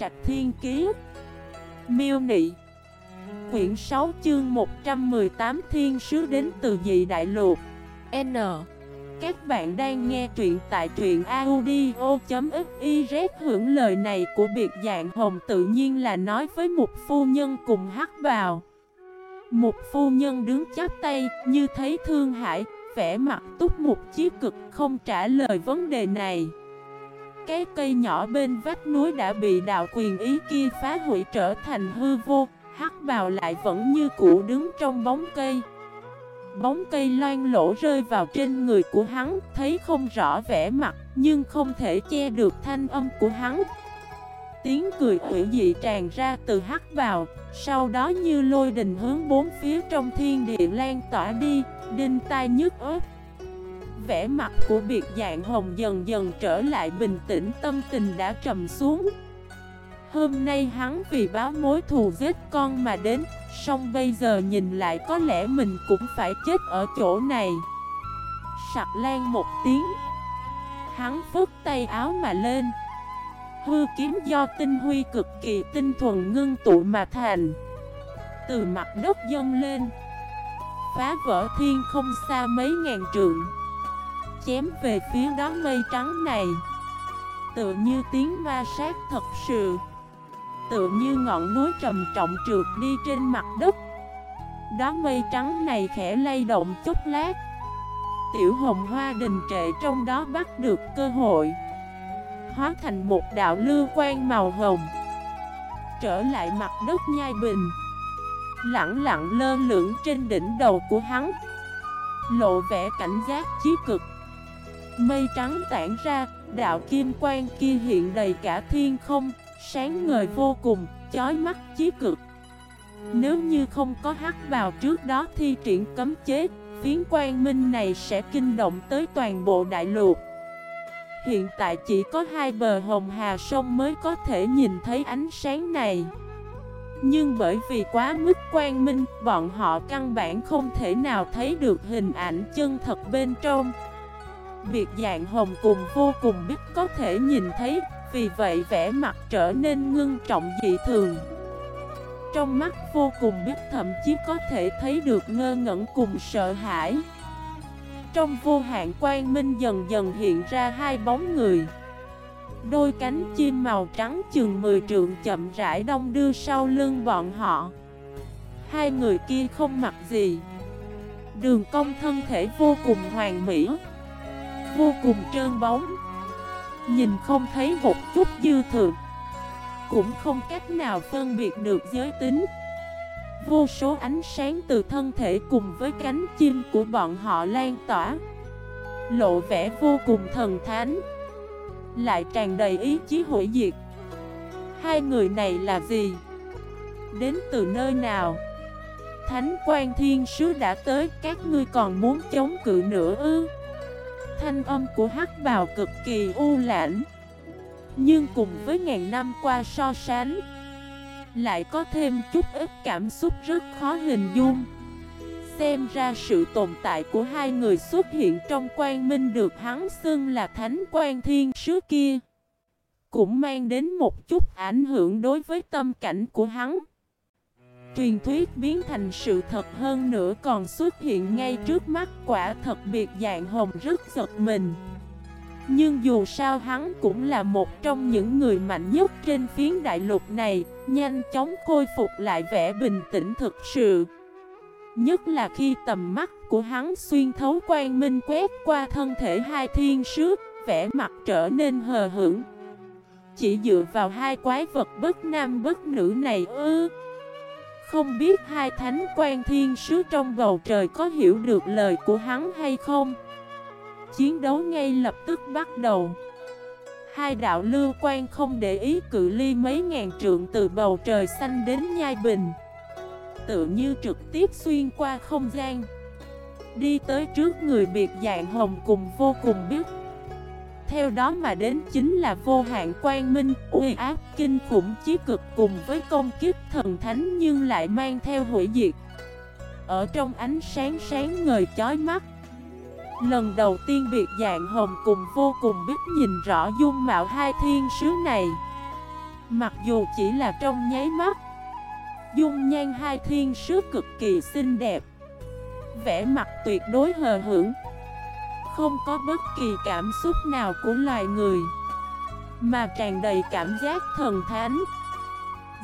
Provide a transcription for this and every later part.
Trạch Thiên Kiế Miêu Nị. Quyển 6 chương 118 Thiên Sứ đến từ dị đại lục. N. Các bạn đang nghe truyện tại truyện audio.xyz Hưởng lời này của biệt dạng hồng tự nhiên là nói với một phu nhân cùng hắc vào Một phu nhân đứng chắp tay như thấy thương hại Vẽ mặt túc một chiếc cực, không trả lời vấn đề này cái cây nhỏ bên vách núi đã bị đạo quyền ý kia phá hủy trở thành hư vô. Hắc bào lại vẫn như cũ đứng trong bóng cây. Bóng cây loan lỗ rơi vào trên người của hắn, Thấy không rõ vẻ mặt, Nhưng không thể che được thanh âm của hắn. Tiếng cười hữu dị tràn ra từ hắc bào, Sau đó như lôi đình hướng bốn phía trong thiên địa lan tỏa đi, Đinh tai nhức ớt vẻ mặt của biệt dạng hồng dần dần trở lại bình tĩnh, tâm tình đã trầm xuống. Hôm nay hắn vì báo mối thù giết con mà đến Xong bây giờ nhìn lại có lẽ mình cũng phải chết ở chỗ này. Sặc lan một tiếng, Hắn phức tay áo mà lên. Hư kiếm do tinh huy cực kỳ tinh thuần ngưng tụ mà thành. Từ mặt đất dâng lên, Phá vỡ thiên không xa mấy ngàn trượng chém về phía đó mây trắng này. Tựa như tiếng ma sát thật sự. Tựa như ngọn núi trầm trọng trượt đi trên mặt đất. Đó mây trắng này khẽ lay động chút lát. Tiểu hồng hoa đình trệ trong đó bắt được cơ hội. Hóa thành một đạo lưu quan màu hồng. Trở lại mặt đất nhai bình. Lặng lặng lơ lửng trên đỉnh đầu của hắn. Lộ vẻ cảnh giác chí cực. Mây trắng tản ra, đạo kim quang kia hiện đầy cả thiên không, sáng ngời vô cùng, chói mắt chí cực. Nếu như không có hắc vào trước đó thi triển cấm chế, phiến quang minh này sẽ kinh động tới toàn bộ đại lục. Hiện tại chỉ có hai bờ hồng hà sông mới có thể nhìn thấy ánh sáng này. Nhưng bởi vì quá mức quang minh, bọn họ căn bản không thể nào thấy được hình ảnh chân thật bên trong biệt dạng hồng cùng vô cùng biết có thể nhìn thấy, Vì vậy vẻ mặt trở nên ngưng trọng dị thường. Trong mắt vô cùng biết thậm chí có thể thấy được ngơ ngẩn cùng sợ hãi. Trong vô hạn quang minh dần dần hiện ra hai bóng người. Đôi cánh chim màu trắng chừng 10 trượng chậm rãi đông đưa sau lưng bọn họ. Hai người kia không mặc gì. Đường cong thân thể vô cùng hoàn mỹ vô cùng trơn bóng Nhìn không thấy một chút dư thừa Cũng không cách nào phân biệt được giới tính Vô số ánh sáng từ thân thể cùng với cánh chim của bọn họ lan tỏa Lộ vẻ vô cùng thần thánh Lại tràn đầy ý chí hủy diệt Hai người này là gì? Đến từ nơi nào? Thánh quan thiên sứ đã tới, Các ngươi còn muốn chống cự nữa ư? Thanh âm của hắc bào cực kỳ u lãnh. Nhưng cùng với ngàn năm qua so sánh, Lại có thêm chút ít cảm xúc rất khó hình dung. Xem ra sự tồn tại của hai người xuất hiện trong quan minh được hắn xưng là thánh quan thiên sứ kia, Cũng mang đến một chút ảnh hưởng đối với tâm cảnh của hắn. Truyền thuyết biến thành sự thật hơn nữa còn xuất hiện ngay trước mắt, quả thật biệt dạng hồng rất giật mình. Nhưng dù sao hắn cũng là một trong những người mạnh nhất trên phiến đại lục này, Nhanh chóng khôi phục lại vẻ bình tĩnh thực sự. Nhất là khi tầm mắt của hắn xuyên thấu quang minh quét qua thân thể hai thiên sứ, Vẻ mặt trở nên hờ hững. Chỉ dựa vào hai quái vật bất nam bất nữ này ư? Không biết hai thánh quan thiên sứ trong bầu trời có hiểu được lời của hắn hay không? Chiến đấu ngay lập tức bắt đầu. Hai đạo lưu quan không để ý cự ly mấy ngàn trượng từ bầu trời xanh đến nhai bình. Tự như trực tiếp xuyên qua không gian. Đi tới trước người biệt dạng hồng cùng vô cùng biết theo đó mà đến chính là vô hạn quang minh, uy áp kinh khủng chí cực cùng với công kiếp thần thánh nhưng lại mang theo hủy diệt. Ở trong ánh sáng sáng ngời chói mắt, lần đầu tiên biệt dạng hồng cùng vô cùng biết nhìn rõ dung mạo hai thiên sứ này. Mặc dù chỉ là trong nháy mắt Dung nhan hai thiên sứ cực kỳ xinh đẹp Vẻ mặt tuyệt đối hờ hững không có bất kỳ cảm xúc nào của loài người, Mà tràn đầy cảm giác thần thánh.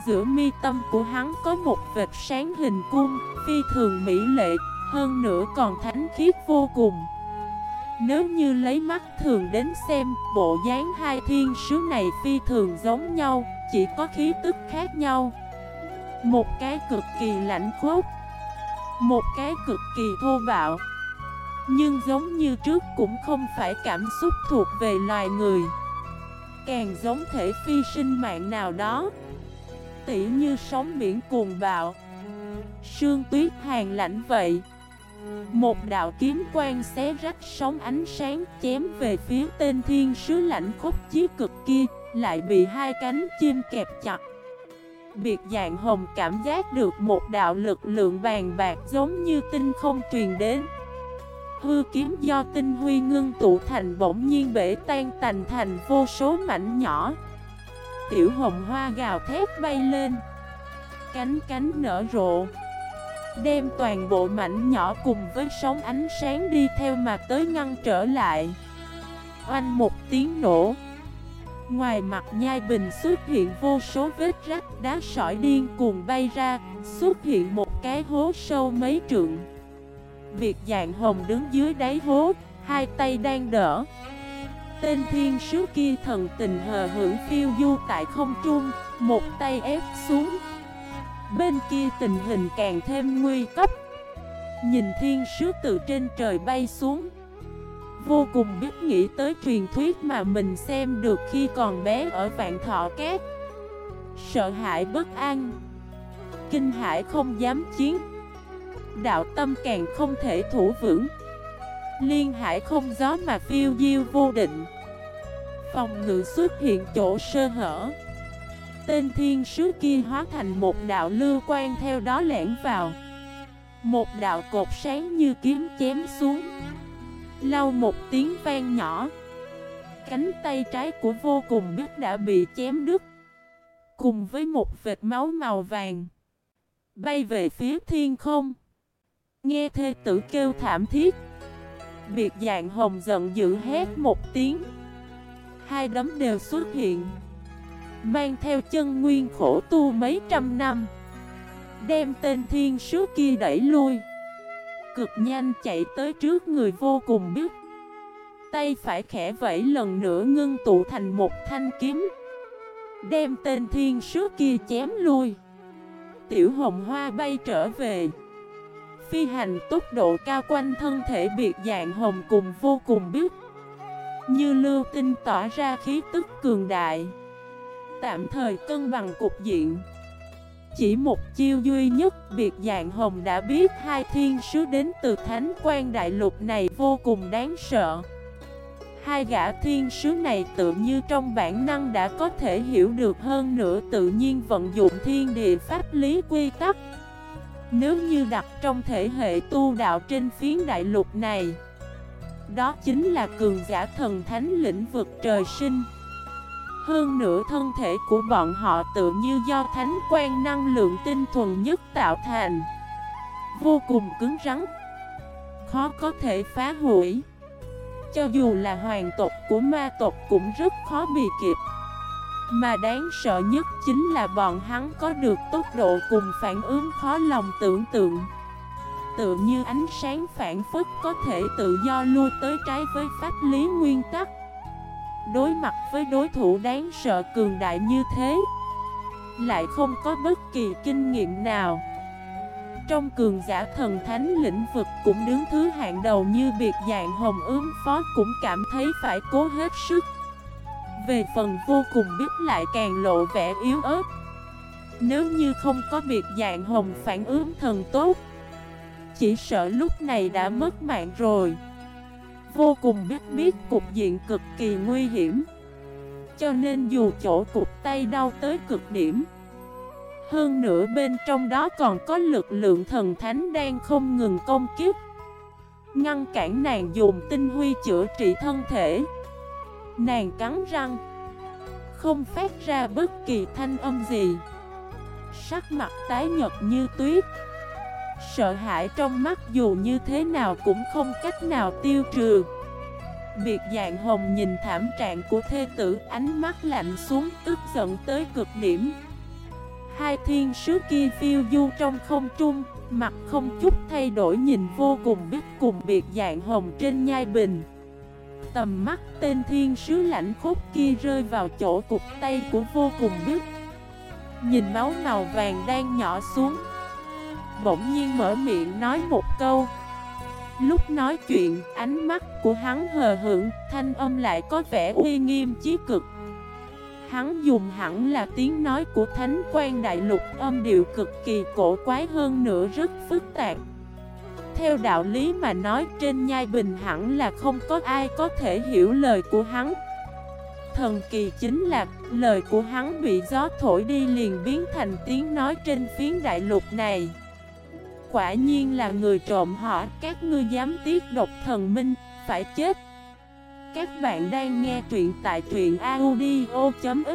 Giữa mi tâm của hắn có một vệt sáng hình cung, Phi thường mỹ lệ, Hơn nữa còn thánh khiết vô cùng. Nếu như lấy mắt thường đến xem, Bộ dáng hai thiên sứ này phi thường giống nhau, Chỉ có khí tức khác nhau. Một cái cực kỳ lạnh khốc, Một cái cực kỳ thô bạo nhưng giống như trước cũng không phải cảm xúc thuộc về loài người. Càng giống thể phi sinh mạng nào đó, tỉ như sóng biển cuồng bạo, Sương tuyết hàng lạnh vậy, Một đạo kiếm quang xé rách sóng ánh sáng chém về phía tên thiên sứ lạnh khúc chí cực kia, Lại bị hai cánh chim kẹp chặt. Biệt dạng hồng cảm giác được một đạo lực lượng vàng bạc giống như tinh không truyền đến. Hư kiếm do tinh huy ngưng tụ thành bỗng nhiên bể tan tành thành vô số mảnh nhỏ. Tiểu hồng hoa gào thét bay lên. Cánh cánh nở rộ. Đem toàn bộ mảnh nhỏ cùng với sóng ánh sáng đi theo mà tới ngăn trở lại. Oanh một tiếng nổ. Ngoài mặt nhai bình xuất hiện vô số vết rách đá sỏi điên cuồng bay ra, Xuất hiện một cái hố sâu mấy trượng. Việc dạng hồng đứng dưới đáy hố, Hai tay đang đỡ. Tên thiên sứ kia thần tình hờ hưởng phiêu du tại không trung, Một tay ép xuống. Bên kia tình hình càng thêm nguy cấp. Nhìn thiên sứ từ trên trời bay xuống. Vô cùng biết nghĩ tới truyền thuyết mà mình xem được khi còn bé ở vạn thọ két Sợ hãi bất an. Kinh hãi không dám chiến. Đạo tâm càng không thể thủ vững. Liên hải không gió mà phiêu diêu vô định. Phòng ngự xuất hiện chỗ sơ hở. Tên thiên sứ kia hóa thành một đạo lưu quan theo đó lẻn vào. Một đạo cột sáng như kiếm chém xuống. Lau một tiếng vang nhỏ. Cánh tay trái của vô cùng biết đã bị chém đứt. Cùng với một vệt máu màu vàng. Bay về phía thiên không. Nghe thê tử kêu thảm thiết. Biệt dạng hồng giận dữ hét một tiếng. Hai đấm đều xuất hiện. Mang theo chân nguyên khổ tu mấy trăm năm. Đem tên thiên sứ kia đẩy lui. Cực nhanh chạy tới trước người vô cùng biết. Tay phải khẽ vẫy lần nữa ngưng tụ thành một thanh kiếm. Đem tên thiên sứ kia chém lui. Tiểu hồng hoa bay trở về. Phi hành tốc độ cao quanh thân thể biệt dạng hồng cùng vô cùng biết. Như lưu tinh tỏa ra khí tức cường đại. Tạm thời cân bằng cục diện. Chỉ một chiêu duy nhất Biệt dạng hồng đã biết hai thiên sứ đến từ thánh quan đại lục này vô cùng đáng sợ. Hai gã thiên sứ này tự như trong bản năng đã có thể hiểu được hơn nữa tự nhiên vận dụng thiên địa pháp lý quy tắc. Nếu như đặt trong thể hệ tu đạo trên phiến đại lục này, Đó chính là cường giả thần thánh lĩnh vực trời sinh. Hơn nữa thân thể của bọn họ tự như do thánh quan năng lượng tinh thuần nhất tạo thành. Vô cùng cứng rắn, Khó có thể phá hủy. Cho dù là hoàng tộc của ma tộc cũng rất khó bị kịp. Mà đáng sợ nhất chính là bọn hắn có được tốc độ cùng phản ứng khó lòng tưởng tượng. Tự như ánh sáng phản phức có thể tự do lui tới trái với pháp lý nguyên tắc. Đối mặt với đối thủ đáng sợ cường đại như thế, Lại không có bất kỳ kinh nghiệm nào. Trong cường giả thần thánh lĩnh vực cũng đứng thứ hạng đầu như biệt dạng hồng ướm phó cũng cảm thấy phải cố hết sức. Về phần vô cùng biết lại càng lộ vẻ yếu ớt. Nếu như không có biệt dạng hồng phản ứng thần tốt, Chỉ sợ lúc này đã mất mạng rồi. Vô cùng biết biết cục diện cực kỳ nguy hiểm. Cho nên dù chỗ cục tay đau tới cực điểm, hơn nữa bên trong đó còn có lực lượng thần thánh đang không ngừng công kiếp. Ngăn cản nàng dùng tinh huy chữa trị thân thể. Nàng cắn răng. Không phát ra bất kỳ thanh âm gì. Sắc mặt tái nhật như tuyết. Sợ hãi trong mắt dù như thế nào cũng không cách nào tiêu trừ. Biệt dạng hồng nhìn thảm trạng của thê tử, ánh mắt lạnh xuống, tức giận tới cực điểm. Hai thiên sứ kia phiêu du trong không trung, Mặt không chút thay đổi, nhìn vô cùng biết cùng biệt dạng hồng trên nhai bình. Tầm mắt tên thiên sứ lạnh khốc kia rơi vào chỗ cục tay của vô cùng biết Nhìn máu màu vàng đang nhỏ xuống Bỗng nhiên mở miệng nói một câu Lúc nói chuyện, ánh mắt của hắn hờ hững, thanh âm lại có vẻ uy nghiêm chí cực. Hắn dùng hẳn là tiếng nói của Thánh quan Đại Lục âm điệu cực kỳ cổ quái hơn nữa rất phức tạp. Theo đạo lý mà nói, trên nhai bình hẳn là không có ai có thể hiểu lời của hắn. Thần kỳ chính là, lời của hắn bị gió thổi đi liền biến thành tiếng nói trên phiến đại lục này. Quả nhiên là người trộm họ, Các ngươi dám tiết độc thần minh, Phải chết. Các bạn đang nghe truyện tại truyện audio.fif